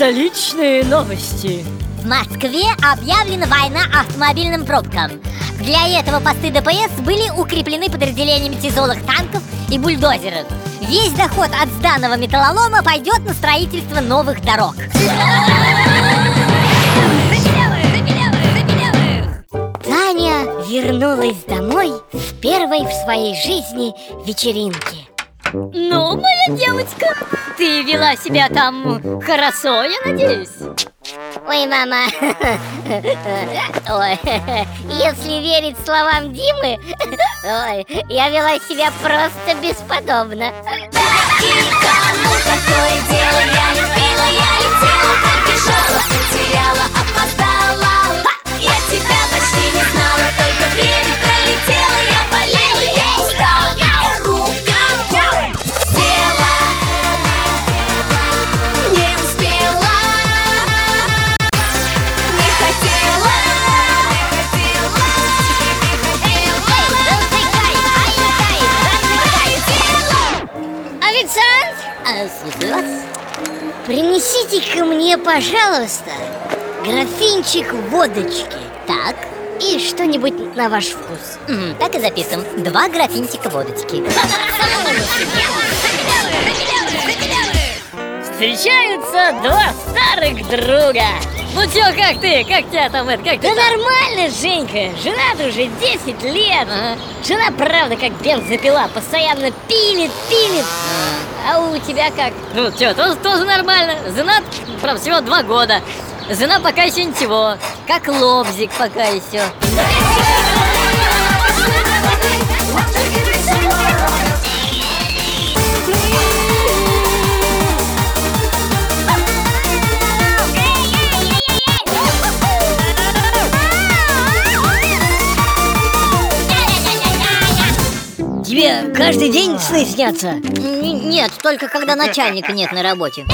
Столичные новости. В Москве объявлена война автомобильным пробкам. Для этого посты ДПС были укреплены подразделениями тяжелых танков и бульдозеров. Весь доход от сданного металлолома пойдет на строительство новых дорог. Таня вернулась домой с первой в своей жизни вечеринки. Ну, моя девочка, ты вела себя там хорошо, я надеюсь? Ой, мама, ой, если верить словам Димы, ой, я вела себя просто бесподобно. Кому такое дело, я не Официант, А, слушаю вас. принесите-ка мне, пожалуйста, графинчик водочки Так, и что-нибудь на ваш вкус. м, так и записываем. Два графинчика водочки. Встречаются два старых друга. Ну чё, как ты? Как тебя там это? Как Да ты там? нормально, Женька, жена уже 10 лет. Жена, правда, как бензопила, постоянно пилит, пилит А у тебя как? Ну чё, тоже, тоже нормально. Жена, правда, всего два года. Жена пока еще ничего. Как лобзик пока еще. Тебе каждый день сны снятся? Н- нет, только когда начальника нет на работе.